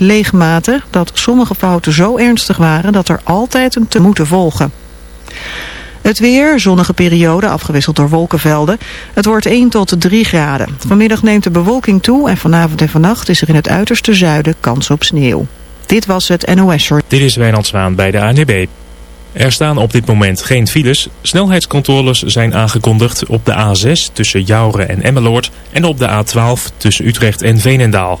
leegmaten dat sommige fouten zo ernstig waren dat er altijd een te moeten volgen. Het weer, zonnige periode, afgewisseld door wolkenvelden. Het wordt 1 tot 3 graden. Vanmiddag neemt de bewolking toe en vanavond en vannacht is er in het uiterste zuiden kans op sneeuw. Dit was het NOS Short. Dit is Wijnand Zwaan bij de ANB. Er staan op dit moment geen files. Snelheidscontroles zijn aangekondigd op de A6 tussen Jouren en Emmeloord... en op de A12 tussen Utrecht en Veenendaal.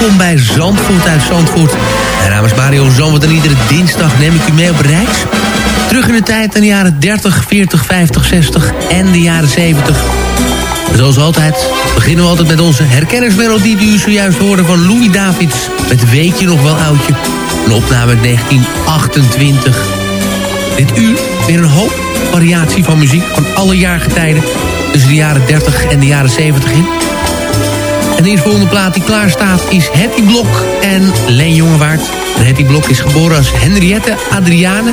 Welkom bij Zandvoort uit Zandvoort. Mijn naam is Mario Zandvoort en iedere dinsdag neem ik u mee op reis. Terug in de tijd aan de jaren 30, 40, 50, 60 en de jaren 70. En Zoals altijd beginnen we altijd met onze herkenningsmelodie... die u zojuist hoorde van Louis Davids. Met Weet je nog wel oudje? Een opname uit 1928. Dit uur weer een hoop variatie van muziek van alle jaargetijden... tussen de jaren 30 en de jaren 70 in. En de eerstvolgende plaat die klaar staat is Hetty Blok en Leen Jongewaard. Hetty Blok is geboren als Henriette Adriane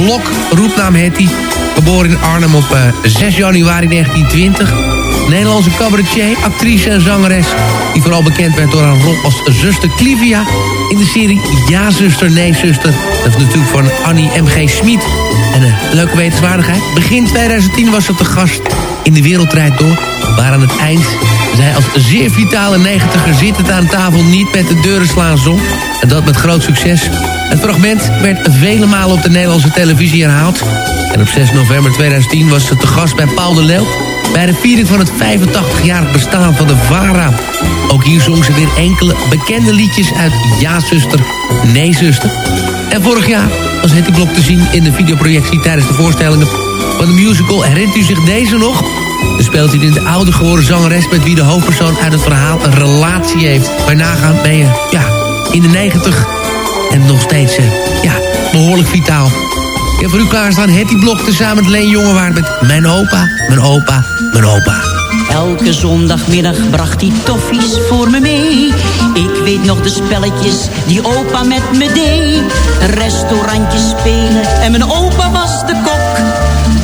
Blok, roepnaam Hetty. Geboren in Arnhem op eh, 6 januari 1920. Nederlandse cabaretier, actrice en zangeres... die vooral bekend werd door haar rol als zuster Clivia... in de serie Ja zuster, nee zuster. Dat is natuurlijk van Annie M.G. Smit. En een leuke wetenswaardigheid. Begin 2010 was ze te gast in De Wereld Draait Door... waar aan het eind zij als zeer vitale negentiger zittend aan tafel niet met de deuren slaan zong. En dat met groot succes. Het fragment werd vele malen op de Nederlandse televisie herhaald. En op 6 november 2010 was ze te gast bij Paul de Leeuw... bij de viering van het 85-jarig bestaan van de VARA. Ook hier zong ze weer enkele bekende liedjes uit Ja Zuster, Nee Zuster. En vorig jaar was Hetty Blok te zien in de videoprojectie tijdens de voorstellingen van de musical. Herinnert u zich deze nog? Dan speelt hij in de oude geworden zangeres... met wie de hoofdpersoon uit het verhaal een relatie heeft. Bij nagaan ben je ja, in de negentig en nog steeds eh, ja, behoorlijk vitaal. Ik heb voor u klaarstaan Hetty Blok tezamen met Leen Jongewaard... met Mijn opa, mijn opa, mijn opa. Elke zondagmiddag bracht hij toffies voor me mee. Ik weet nog de spelletjes die opa met me deed. Restaurantjes spelen en mijn opa was de kok.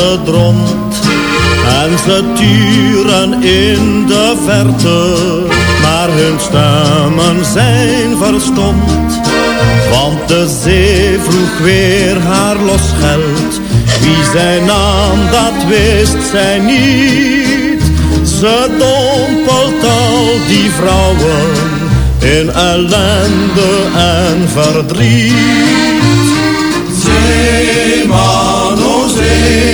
gedrond en ze turen in de verte, maar hun stemmen zijn verstomd. Want de zee vroeg weer haar losgeld, wie zijn naam dat wist zij niet. Ze dompelt al die vrouwen in ellende en verdriet. Zeeman, o zee.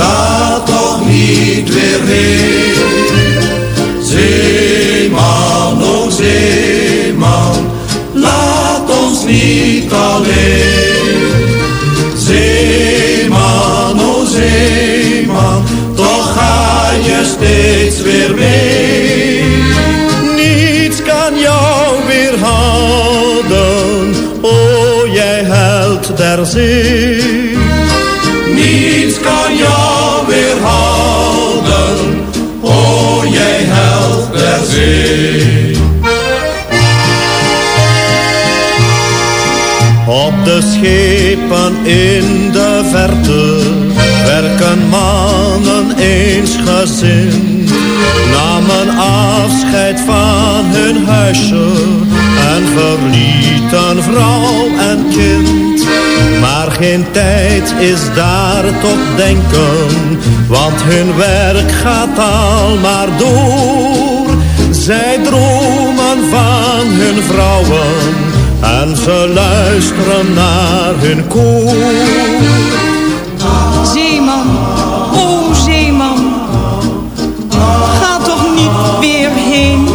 Ga toch niet weer heen. schepen in de verte werken mannen eens gezin. Na Namen afscheid van hun huisje en verlieten vrouw en kind. Maar geen tijd is daar tot denken, want hun werk gaat al maar door. Zij dromen van hun vrouwen en ze luisteren naar hun koor. Zeeman, o oh zeeman, ga toch niet weer heen.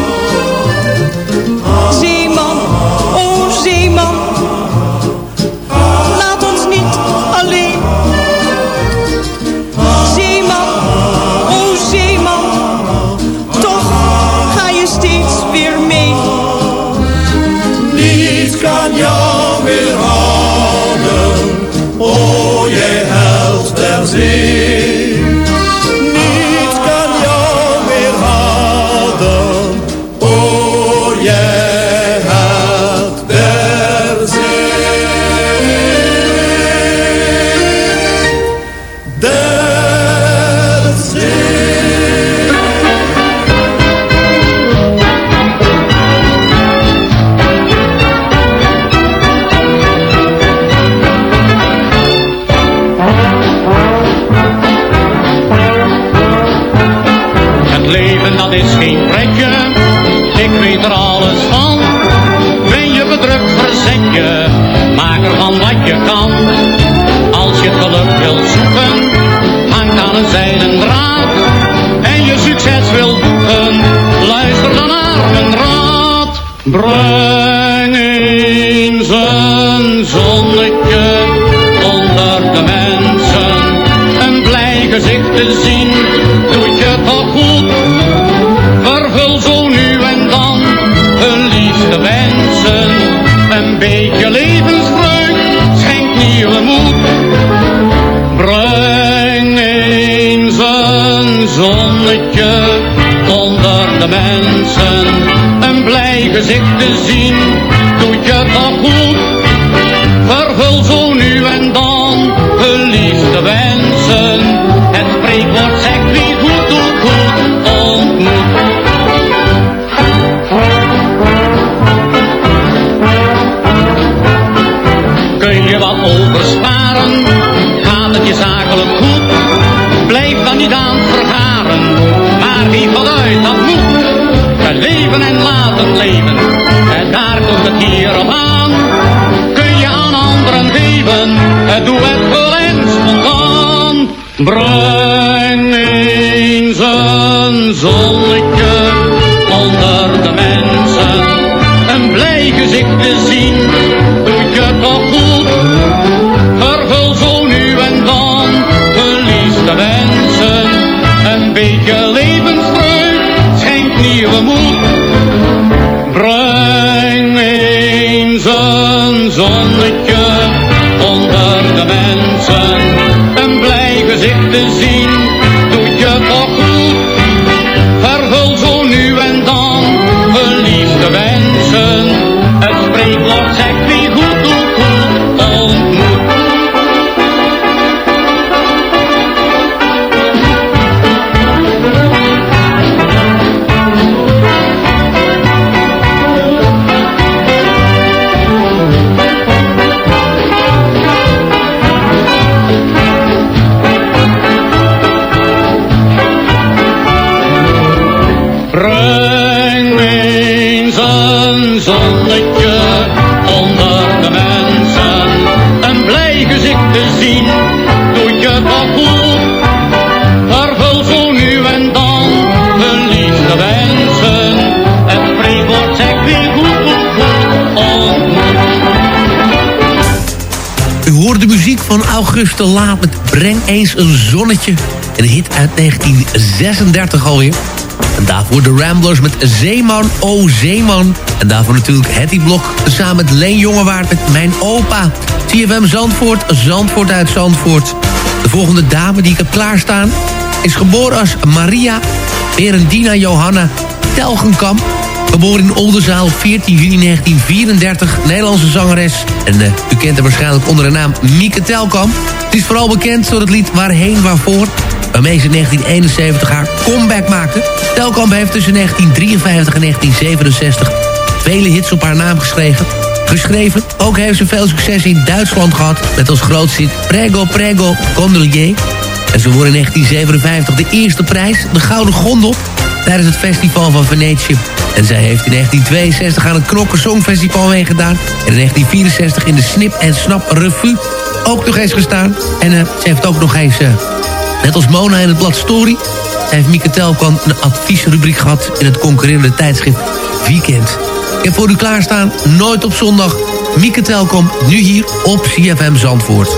En daar komt het hier op aan. Kun je aan anderen geven, het doe het wel eens van, Breng eens een zonnetje onder zonnetje van Auguste Laat met Breng eens een zonnetje. Een hit uit 1936 alweer. En daarvoor de Ramblers met Zeeman, oh Zeeman. En daarvoor natuurlijk Hetty Blok samen met Leen Jongewaard met Mijn Opa. CFM Zandvoort, Zandvoort uit Zandvoort. De volgende dame die ik heb klaarstaan... is geboren als Maria Berendina Johanna Telgenkamp. Geboren in Oldenzaal op 14 juni 1934, Nederlandse zangeres. En eh, u kent haar waarschijnlijk onder de naam Mieke Telkamp. Het is vooral bekend door het lied Waarheen Waarvoor... waarmee ze in 1971 haar comeback maakte. Telkamp heeft tussen 1953 en 1967 vele hits op haar naam geschreven. Geschreven. Ook heeft ze veel succes in Duitsland gehad... met als grootste hit Prego Prego Gondelier. En ze won in 1957 de eerste prijs, de Gouden Gondel... tijdens het festival van Venetië. En zij heeft in 1962 aan het Knokken Songfestival meegedaan. En in 1964 in de Snip en Snap Revue ook nog eens gestaan. En uh, ze heeft ook nog eens, uh, net als Mona in het blad Story... heeft Mieke Telkamp een adviesrubriek gehad... in het concurrerende tijdschrift Weekend. Heb voor u klaarstaan, nooit op zondag... Mieke Telkamp, nu hier op CFM Zandvoort.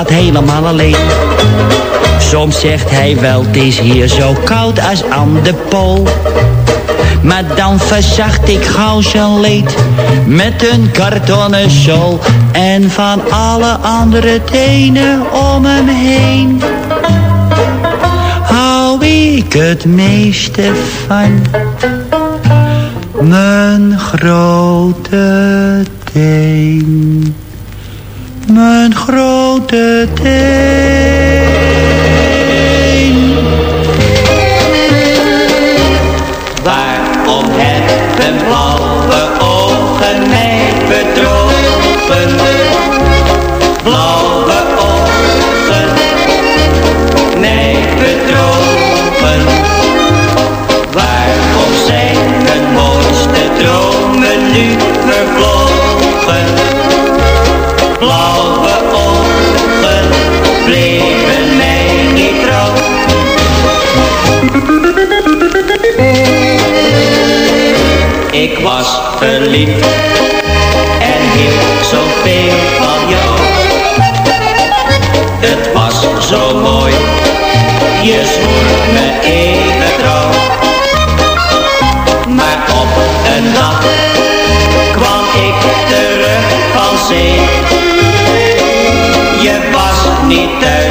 helemaal alleen. Soms zegt hij wel, het is hier zo koud als aan de pool. Maar dan verzacht ik gauw zijn leed met een kartonnen. En van alle andere tenen om hem heen hou ik het meeste van. Mijn grote teen. Mijn grote teen. Ik was verliefd en hield zoveel van jou. Het was zo mooi, je zwoer me even trouw. Maar op een dag kwam ik terug van zee. Je was niet thuis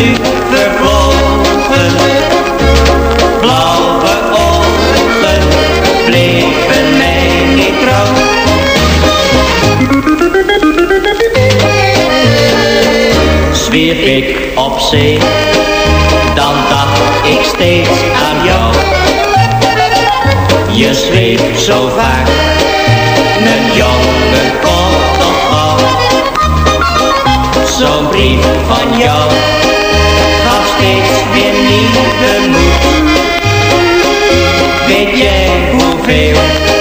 nu? Blauwe ogen bleven mij niet trouw. Zwierf ik op zee, dan dacht ik steeds aan jou. Je zweeft zo vaak, mijn jongen komt gauw. Zo'n brief van jou steeds weer nieuwe moed. Weet jij hoeveel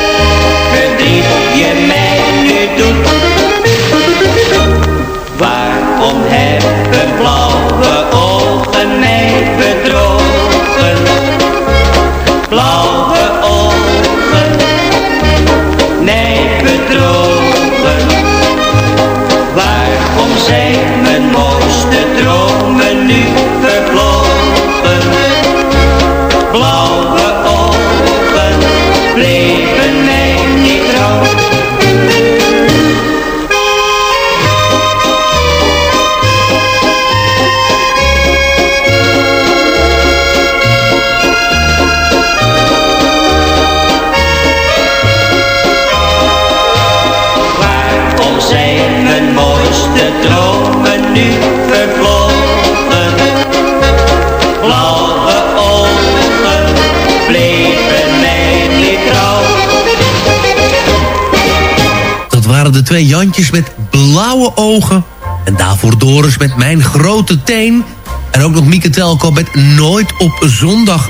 twee Jantjes met blauwe ogen. En daarvoor Doris met Mijn Grote Teen. En ook nog Mieke Telko met Nooit op Zondag.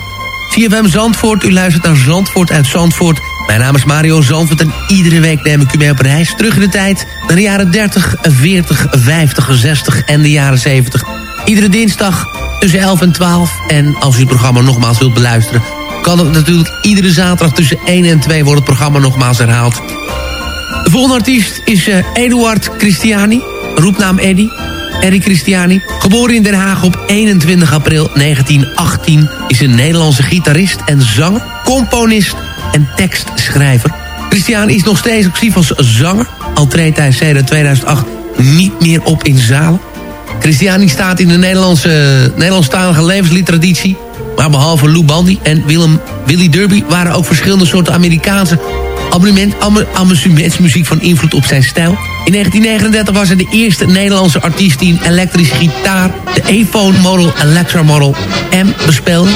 CFM Zandvoort, u luistert naar Zandvoort uit Zandvoort. Mijn naam is Mario Zandvoort en iedere week neem ik u mee op reis. Terug in de tijd naar de jaren 30, 40, 50, 60 en de jaren 70. Iedere dinsdag tussen 11 en 12. En als u het programma nogmaals wilt beluisteren... kan het natuurlijk iedere zaterdag tussen 1 en 2 wordt het programma nogmaals herhaald. De volgende artiest is eh, Eduard Christiani, roepnaam Eddy. Eddie Christiani, geboren in Den Haag op 21 april 1918... is een Nederlandse gitarist en zanger, componist en tekstschrijver. Christiani is nog steeds actief als zanger... al treedt hij sinds 2008 niet meer op in zalen. Christiani staat in de Nederlandse, Nederlandstalige levensliteratuur... Maar behalve Lou Bandy en Willem, Willy Derby... waren ook verschillende soorten Amerikaanse abonnement, amusementsmuziek van invloed op zijn stijl. In 1939 was hij de eerste Nederlandse artiest die een elektrische gitaar... de E-Phone Model Electra Model M bespeelde.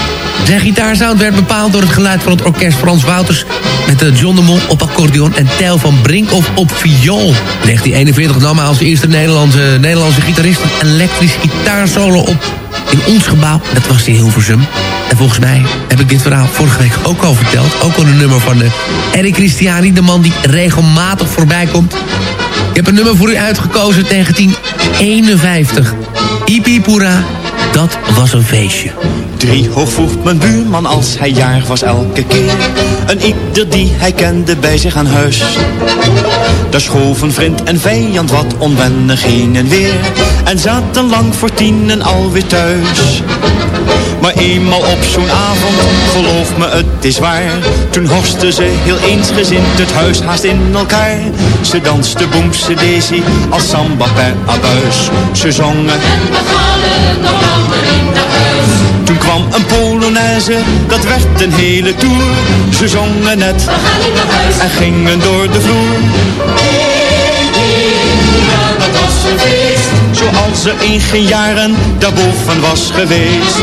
Zijn gitaarsound werd bepaald door het geluid van het orkest Frans Wouters... met de John de Mol op accordeon en Tijl van Brinkhoff op viool. In 1941 nam hij als eerste Nederlandse, Nederlandse gitarist... een elektrisch gitaarsolo op in ons gebouw. Dat was in Hilversum. En volgens mij heb ik dit verhaal vorige week ook al verteld. Ook al een nummer van de Eric Christiani, de man die regelmatig voorbij komt. Ik heb een nummer voor u uitgekozen, 1951. Ipipura, dat was een feestje. Drie hoog vroeg mijn buurman als hij jaar was elke keer. Een ieder die hij kende bij zich aan huis. Daar schoven vriend en vijand wat onwennig heen en weer. En zaten lang voor tienen alweer thuis. Maar eenmaal op zo'n avond, geloof me het is waar. Toen horsten ze heel eensgezind het huis haast in elkaar. Ze danste boemse daisy als samba per abuis. Ze zongen en we gaan nog in de huis. Toen kwam een Polonaise, dat werd een hele tour. Ze zongen net en gingen door de vloer. Zoals er in geen jaren daarboven was geweest.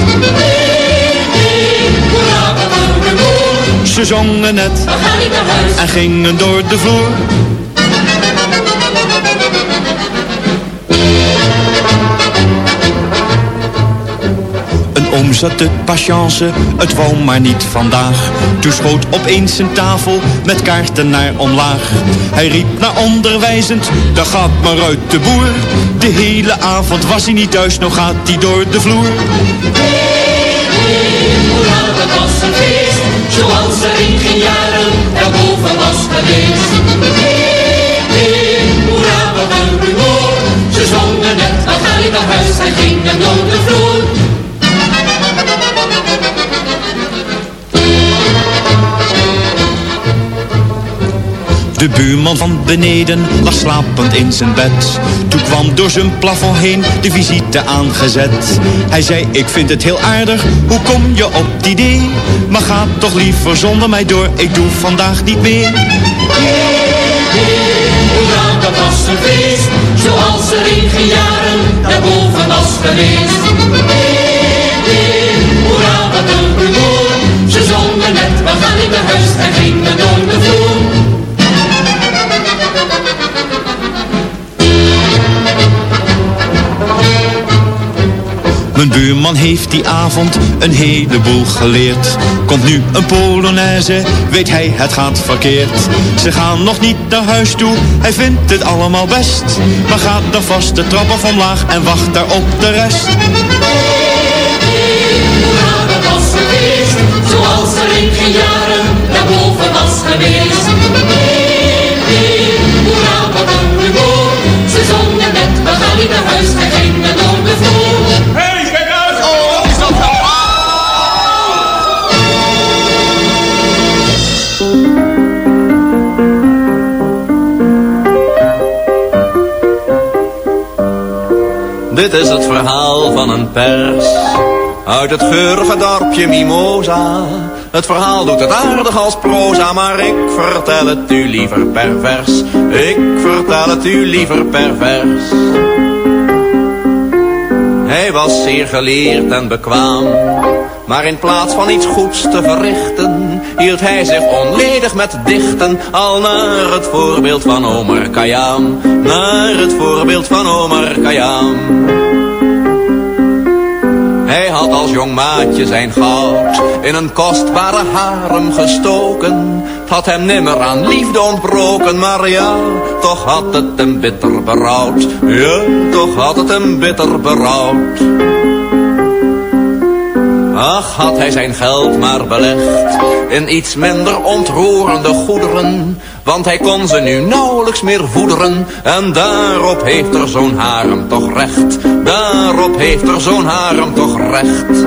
Ze zongen net en gingen door de vloer. Oom zat de patience, het wou maar niet vandaag. Toen schoot opeens zijn tafel met kaarten naar omlaag. Hij riep naar onderwijzend, daar gaat maar uit de boer. De hele avond was hij niet thuis, nog gaat hij door de vloer. Hoera, dat was een feest, zoals er in geen jaren daarboven was geweest. Hip, hoera, wat een rumoer. Ze zongen net, dan ga ik naar huis en gingen door de vloer. De buurman van beneden lag slapend in zijn bed. Toen kwam door zijn plafond heen de visite aangezet. Hij zei, ik vind het heel aardig, hoe kom je op het idee? Maar ga toch liever zonder mij door, ik doe vandaag niet meer. Hoera, dat was een feest, zoals er in geen jaren daarboven was geweest. Hoera, wat een rumoer. Ze zongen net, we gaan in de huis en gingen door de vloer. Mijn buurman heeft die avond een heleboel geleerd. Komt nu een Polonaise, weet hij het gaat verkeerd. Ze gaan nog niet naar huis toe, hij vindt het allemaal best. Maar gaat dan vast de trap af omlaag en wacht daar op de rest. Feest, zoals er in geen jaren daarboven was geweest. Een rumoer. Ze zongen net, we gaan huis Dit is het verhaal van een pers uit het geurige dorpje Mimosa. Het verhaal doet het aardig als proza, maar ik vertel het u liever pervers. Ik vertel het u liever pervers. Hij was zeer geleerd en bekwaam, maar in plaats van iets goeds te verrichten, hield hij zich onledig met dichten, al naar het voorbeeld van Omer Khayyam, naar het voorbeeld van Omer Khayyam. Hij had als jong maatje zijn goud in een kostbare harem gestoken. Had hem nimmer aan liefde ontbroken, maar ja, toch had het hem bitter berouwd. Ja, toch had het hem bitter berouwd. Ach, had hij zijn geld maar belegd in iets minder ontroerende goederen. Want hij kon ze nu nauwelijks meer voederen. En daarop heeft er zo'n harem toch recht. Daarop heeft er zo'n harem toch recht.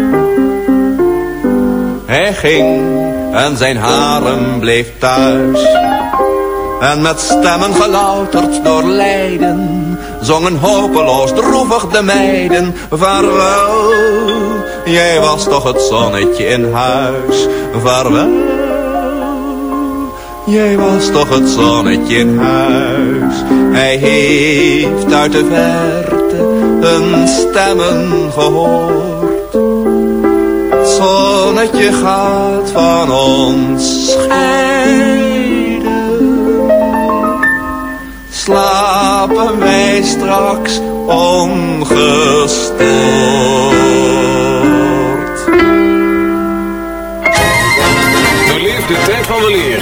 Hij ging en zijn harem bleef thuis. En met stemmen gelouterd door lijden, zongen hopeloos droevig de meiden. Vaarwel, jij was toch het zonnetje in huis. Vaarwel, jij was toch het zonnetje in huis. Hij heeft uit de verte hun stemmen gehoord. Zonnetje gaat van ons scheiden. Slapen wij straks ongestoord. Beleef de tijd van weleer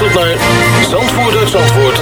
naar Zandvoort uit Zandvoort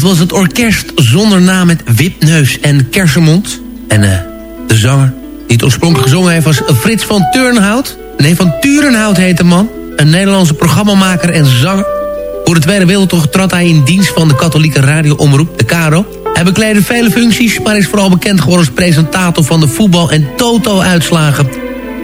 Dat was het orkest zonder naam met Wipneus en Kersenmond. En eh, de zanger die het oorspronkelijk gezongen heeft was Frits van Turnhout. Nee, van Turenhout heet de man. Een Nederlandse programmamaker en zanger. Voor de Tweede Wereldoorlog trad hij in dienst van de katholieke radioomroep, de KRO. Hij bekleedde vele functies, maar is vooral bekend geworden als presentator van de voetbal- en toto-uitslagen.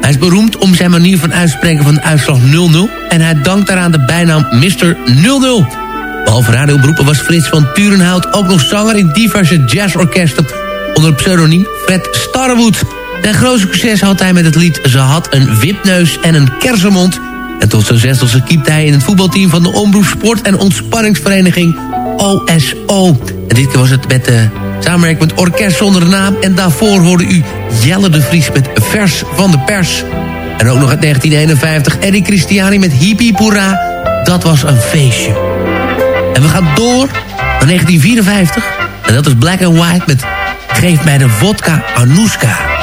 Hij is beroemd om zijn manier van uitspreken van de uitslag 0-0... en hij dankt daaraan de bijnaam Mr. 00. Behalve radioberoepen was Frits van Turenhout ook nog zanger in diverse jazzorkesten onder het pseudoniem Fred Starwood. Zijn grootste succes had hij met het lied Ze had een wipneus en een kersenmond. En tot zijn zestigste keepte hij in het voetbalteam van de Omroep Sport- en Ontspanningsvereniging OSO. En dit keer was het met de samenwerking met Orkest Zonder Naam. En daarvoor hoorde u Jelle de Vries met Vers van de Pers. En ook nog uit 1951 Eddie Christiani met Hippie Poera. Dat was een feestje. En we gaan door naar 1954. En dat is Black and White met Geef mij de vodka Anouska.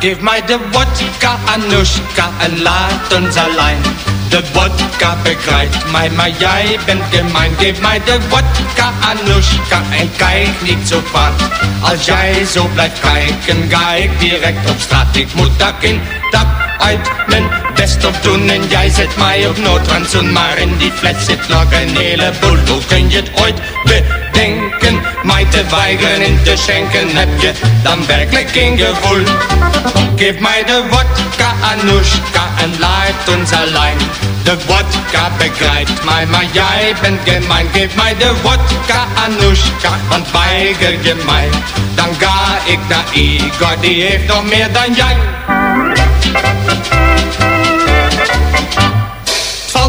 Geef mij de vodka, Anushka, en laat ons alleen. De vodka begrijpt mij, maar jij bent gemein. Geef mij de vodka, Anushka, en kijk niet zo vaak. Als jij zo blijft kijken, ga ik direct op straat. Ik moet dak in, dak uit, mijn best op doen. En jij zet mij op noodrandzoen, maar in die fles zit nog een heleboel. Hoe kun je het ooit bedenken? Mij te weigeren in te schenken, heb je dan werkelijk geen gevoel? Geef mij de vodka, Anushka, en laat ons alleen. De vodka begrijpt mij, maar jij bent gemein. Geef mij de vodka, Anushka, want weiger je mij. Dan ga ik naar Igor, die heeft nog meer dan jij.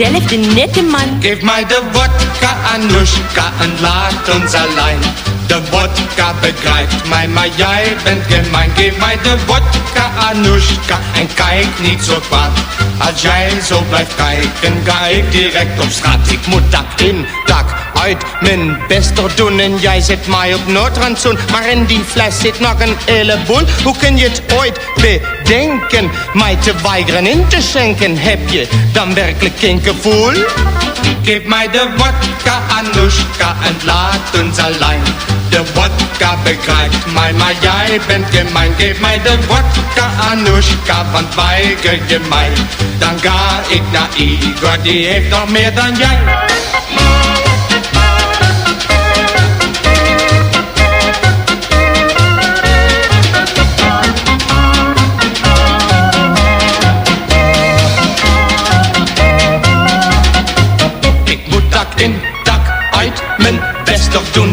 diezelfde nette man. Geef mij de vodka, Anoushka, en laat ons alleen. De vodka begrijpt mij, maar jij bent gemein. Geef mij de vodka, Anoushka, en kijk niet zo kwaad. Als jij zo blijft kijken, ga ik direct op straat. Ik moet dak in, dak uit, mijn best doen. En jij zet mij op noodrandzoen, maar in die fles zit nog een heleboel. Hoe kun je het ooit bedenken, mij te weigeren in te schenken? Heb je dan werkelijk geen gevoel? Geef mij de vodka, Anoushka, en laat ons alleen. De vodka begrijpt mij, maar jij bent gemein. Geef mij de vodka, Anoushka, want weiger je mij. Dan ga ik naar Igor, die heeft nog meer dan jij.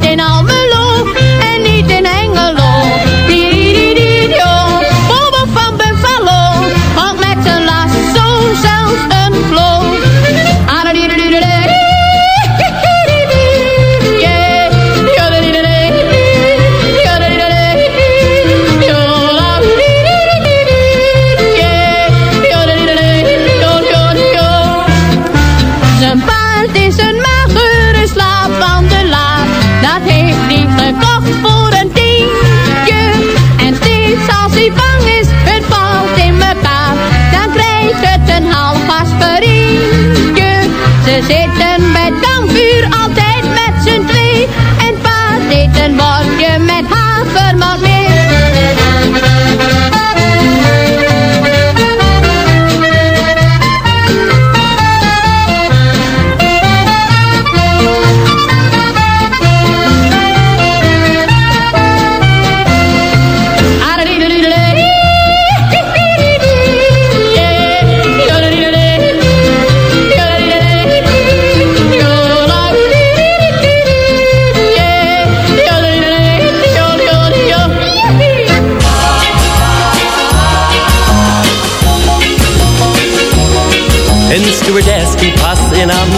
day now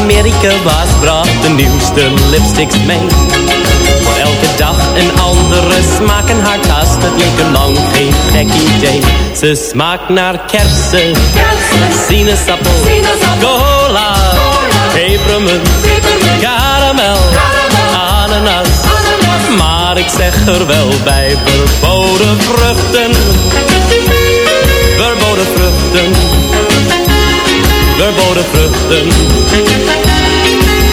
Amerika was, bracht de nieuwste lipsticks mee. Voor elke dag een andere smaak in haar tas, dat leek een lang geen gek idee. Ze smaakt naar kersen, sinaasappel, cola, pepermunt, karamel, ananas. Maar ik zeg er wel bij, verboden vruchten, verboden vruchten verboden vruchten.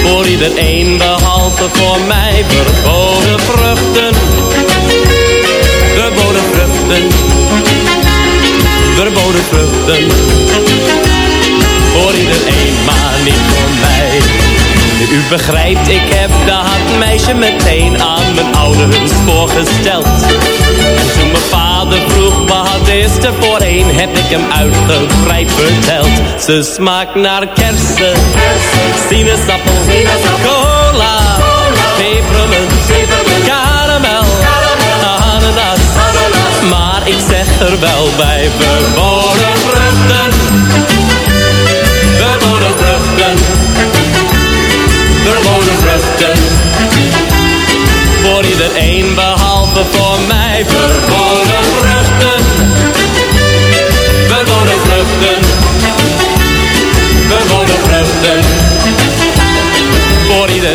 Voor iedereen behalve voor mij verboden vruchten. Verboden vruchten. Verboden vruchten. Voor iedereen, maar niet voor mij. U begrijpt, ik heb dat meisje meteen aan mijn ouders voorgesteld. En toen mijn vroeg wat is er voorheen, heb ik hem uitgebreid verteld. Ze smaakt naar kersen, sinaasappel, cola, pepermunt, karamel, ananas. Maar ik zeg er wel bij, verboden vruchten, verboden vruchten verboden vruchten. Voor iedereen behalve voor mij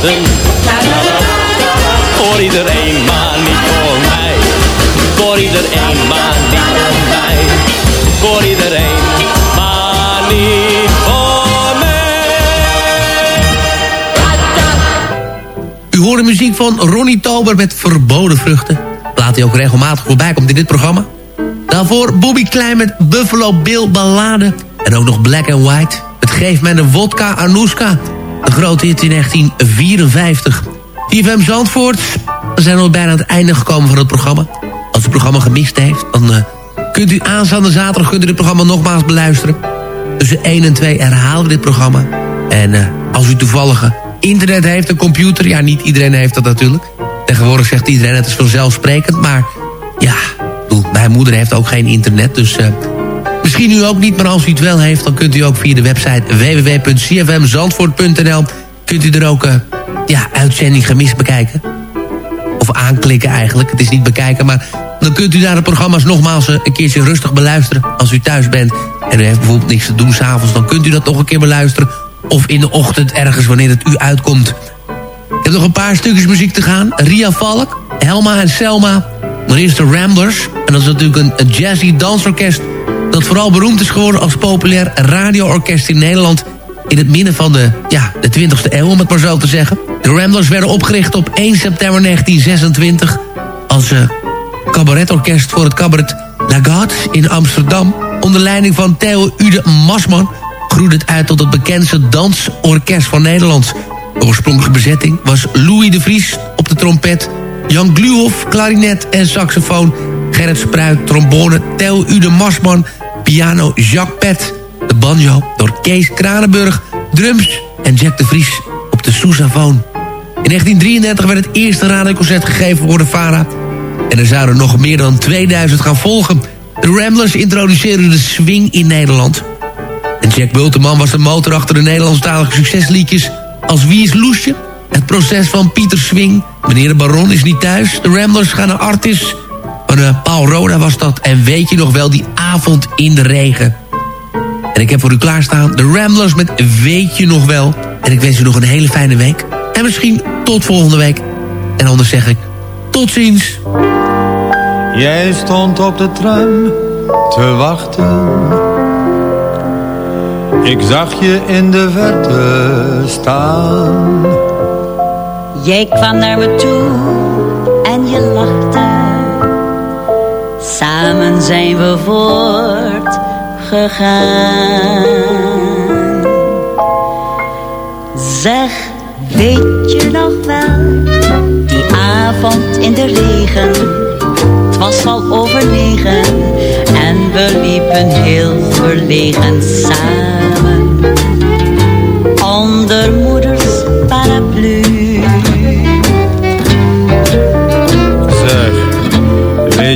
Vruchten. Voor iedereen, maar niet voor mij. Voor iedereen, maar niet voor mij. Voor iedereen, maar niet voor U hoort de muziek van Ronnie Tober met Verboden Vruchten. Laat hij ook regelmatig voorbij komt in dit programma. Daarvoor Bobby Klein met Buffalo Bill Ballade. En ook nog Black and White. Het geeft mij een wodka Anouska. Een grote hit in 1954. TFM Zandvoort. We zijn al bijna aan het einde gekomen van het programma. Als u het programma gemist heeft, dan eh, kunt u aanstaande zaterdag kunt u dit programma nogmaals beluisteren. Tussen 1 en 2 herhalen we dit programma. En eh, als u toevallig eh, internet heeft, een computer... ja, niet iedereen heeft dat natuurlijk. Tegenwoordig zegt iedereen het is vanzelfsprekend, maar... ja, mijn moeder heeft ook geen internet, dus... misschien u ook niet, maar als u het wel heeft... dan kunt u ook via de website www.cfmzandvoort.nl... kunt u er ook, eh, ja, uitzending gemist bekijken. Of aanklikken eigenlijk, het is niet bekijken, maar... dan kunt u daar de programma's nogmaals eh, een keertje rustig beluisteren... als u thuis bent en u heeft bijvoorbeeld niks te doen s'avonds... dan kunt u dat nog een keer beluisteren of in de ochtend ergens wanneer het u uitkomt. Ik heb nog een paar stukjes muziek te gaan. Ria Valk, Helma en Selma. Maar eerst de Ramblers. En dat is natuurlijk een, een jazzy dansorkest... dat vooral beroemd is geworden als populair radioorkest in Nederland... in het midden van de, ja, de 20e eeuw, om het maar zo te zeggen. De Ramblers werden opgericht op 1 september 1926... als uh, cabaretorkest voor het cabaret Lagat in Amsterdam. Onder leiding van Theo Ude Masman groeide het uit tot het bekendste dansorkest van Nederland. De oorspronkelijke bezetting was Louis de Vries op de trompet... Jan Gluhoff, klarinet en saxofoon... Gerrit Spruit, trombone, Theo Ude Masman... piano Jacques Pet, de banjo door Kees Kranenburg... drums en Jack de Vries op de sousaphone. In 1933 werd het eerste radioconcert gegeven voor de VARA... en er zouden nog meer dan 2000 gaan volgen. De Ramblers introduceerden de swing in Nederland... En Jack Bulteman was de motor achter de Nederlandstalige succesliedjes... als Wie is Loesje, Het proces van Pieter Swing... Meneer de Baron is niet thuis, de Ramblers gaan naar Artis... Van uh, Paul Roda was dat. En weet je nog wel, die avond in de regen. En ik heb voor u klaarstaan de Ramblers met Weet je nog wel. En ik wens u nog een hele fijne week. En misschien tot volgende week. En anders zeg ik tot ziens. Jij stond op de tram te wachten. Ik zag je in de verte staan. Jij kwam naar me toe en je lachte. Samen zijn we voortgegaan. Zeg, weet je nog wel, die avond in de regen. Het was al over negen en we liepen heel verlegen samen. Onder moeders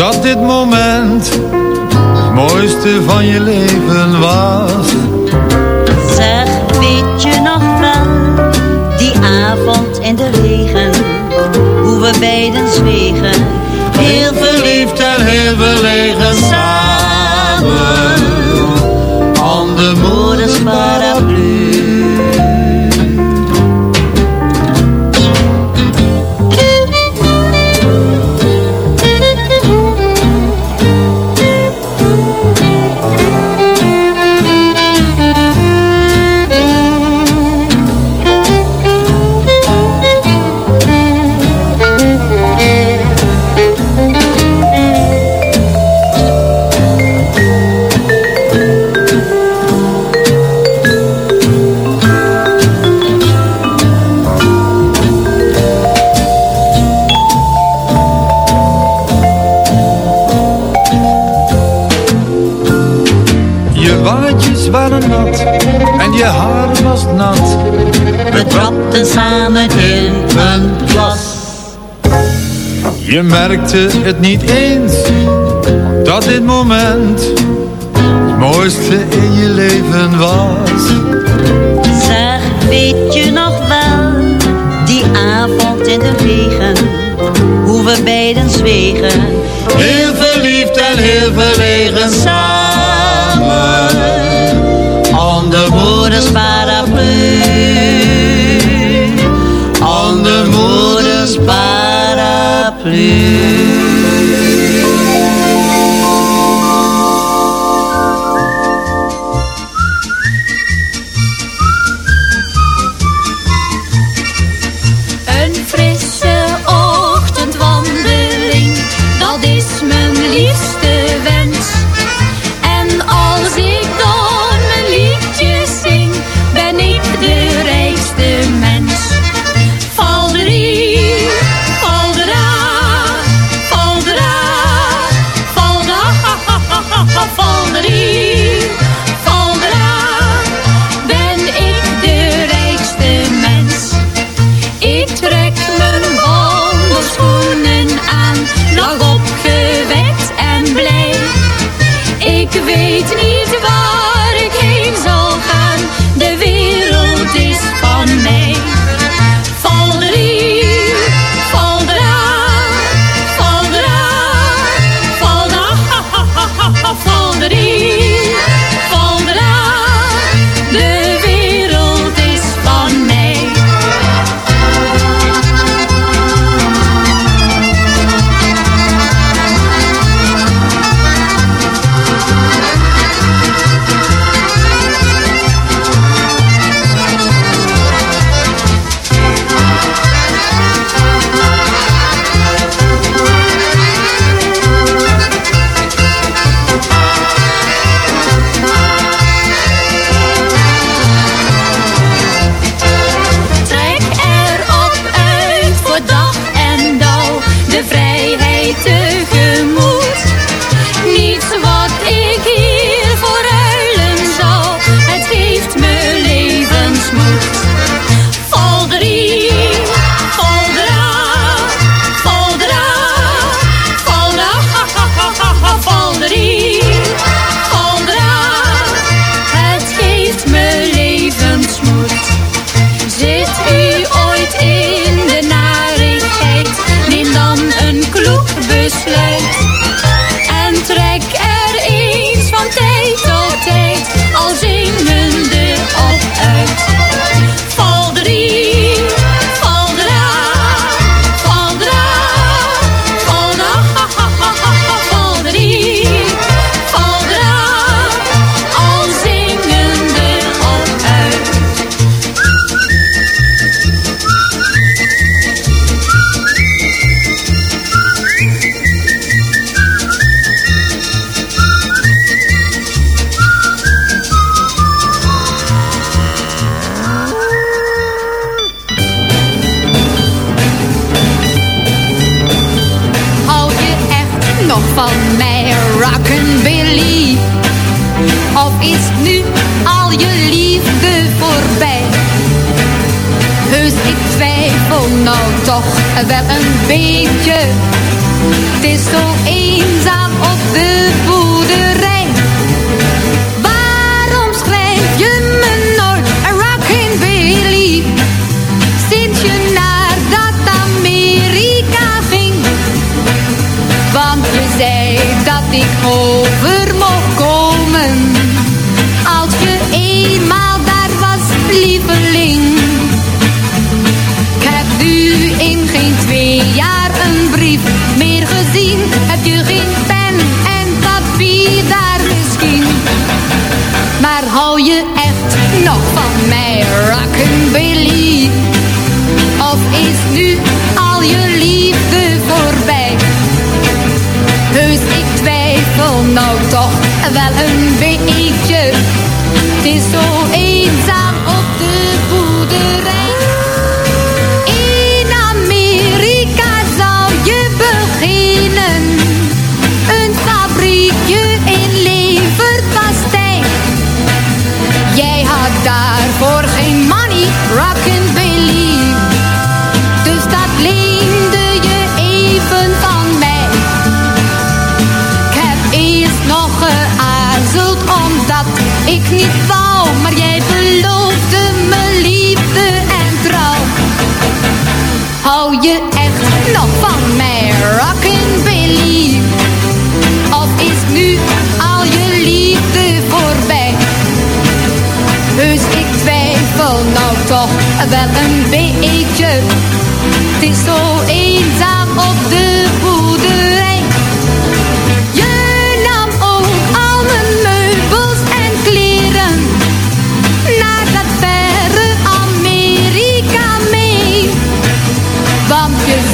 omdat dit moment het mooiste van je leven was. Zeg, weet je nog wel, die avond in de regen, hoe we beiden zwegen, heel verliefd en heel verlegen trapten samen in een plas. Je merkte het niet eens, dat dit moment het mooiste in je leven was. Zeg, weet je nog wel, die avond in de regen, hoe we beiden zwegen, heel verliefd en heel verlegen samen, onder moeders paraplu.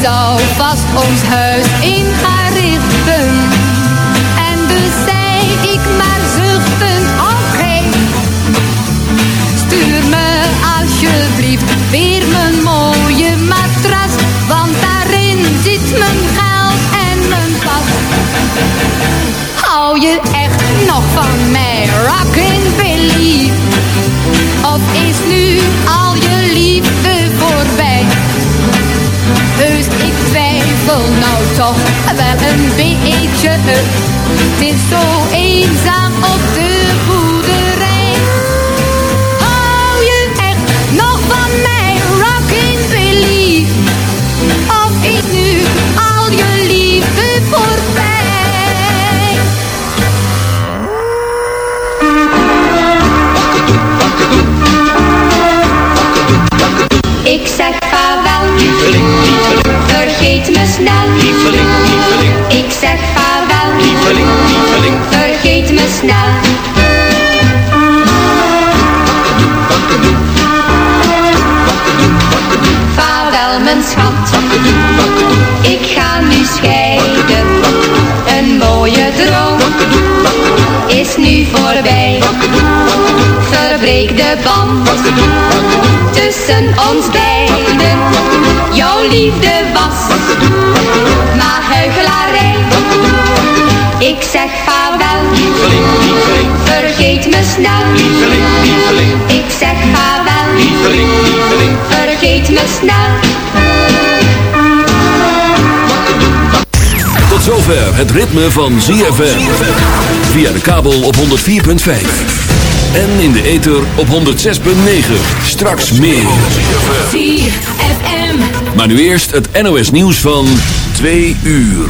zou vast ons huis in gaan richten. En dus zei ik maar zuchtend, oké. Stuur me alsjeblieft weer mijn mooie matras. Want daarin zit mijn geld en mijn pas. Hou je echt nog van mij, rockin' Billy? Of is nu al je liefde wil nou toch wel een beetje up. Het is zo eenzaam op de boerderij. Hou je echt nog van mij, Rockin' Billy? Of is nu al je liefde voorbij? Ik zeg vaarwel, lieveling vergeet me snel. lieveling, lieveling, Ik zeg vaarwel, lieveling, lieveling. vergeet me snel. Vaarwel mijn schat, ik ga nu scheiden. Een mooie droom is nu voorbij. Verbreek de band tussen ons beiden. Jouw liefde was maar huichelarij. Ik zeg vaarwel, Lieveling, lieveling, vergeet me snel. lieveling, lieveling, Ik zeg vaarwel, lieveling, lieveling. vergeet me snel. Tot zover het ritme van ZFM. Via de kabel op 104.5. En in de ether op 106.9. Straks meer. Maar nu eerst het NOS nieuws van 2 uur.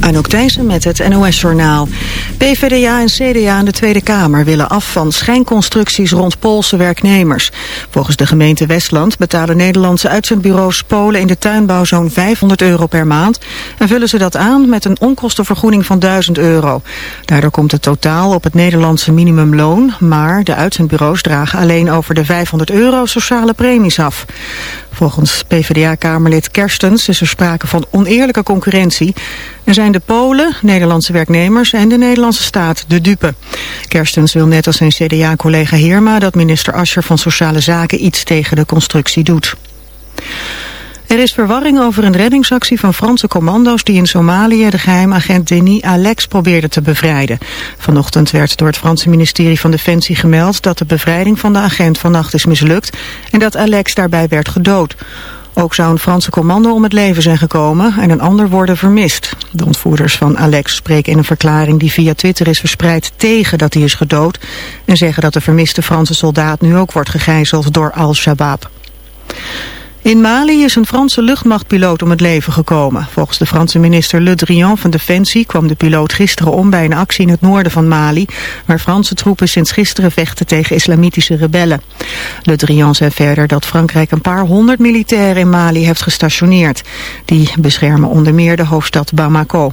Anouk Thijssen met het NOS-journaal. PvdA en CDA in de Tweede Kamer willen af van schijnconstructies rond Poolse werknemers. Volgens de gemeente Westland betalen Nederlandse uitzendbureaus Polen in de tuinbouw zo'n 500 euro per maand. En vullen ze dat aan met een onkostenvergoeding van 1000 euro. Daardoor komt het totaal op het Nederlandse minimumloon. Maar de uitzendbureaus dragen alleen over de 500 euro sociale premies af. Volgens PvdA-kamerlid Kerstens is er sprake van oneerlijke concurrentie. En zijn de Polen, Nederlandse werknemers en de Nederlandse staat de dupe. Kerstens wil net als zijn CDA-collega Heerma dat minister Ascher van Sociale Zaken iets tegen de constructie doet. Er is verwarring over een reddingsactie van Franse commando's die in Somalië de geheimagent Denis Alex probeerde te bevrijden. Vanochtend werd door het Franse ministerie van Defensie gemeld dat de bevrijding van de agent vannacht is mislukt en dat Alex daarbij werd gedood. Ook zou een Franse commando om het leven zijn gekomen en een ander worden vermist. De ontvoerders van Alex spreken in een verklaring die via Twitter is verspreid tegen dat hij is gedood en zeggen dat de vermiste Franse soldaat nu ook wordt gegijzeld door Al-Shabaab. In Mali is een Franse luchtmachtpiloot om het leven gekomen. Volgens de Franse minister Le Drian van Defensie kwam de piloot gisteren om bij een actie in het noorden van Mali, waar Franse troepen sinds gisteren vechten tegen islamitische rebellen. Le Drian zei verder dat Frankrijk een paar honderd militairen in Mali heeft gestationeerd. Die beschermen onder meer de hoofdstad Bamako.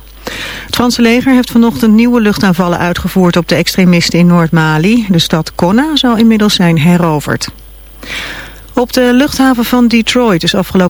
Het Franse leger heeft vanochtend nieuwe luchtaanvallen uitgevoerd op de extremisten in Noord-Mali. De stad Konna zou inmiddels zijn heroverd. Op de luchthaven van Detroit is afgelopen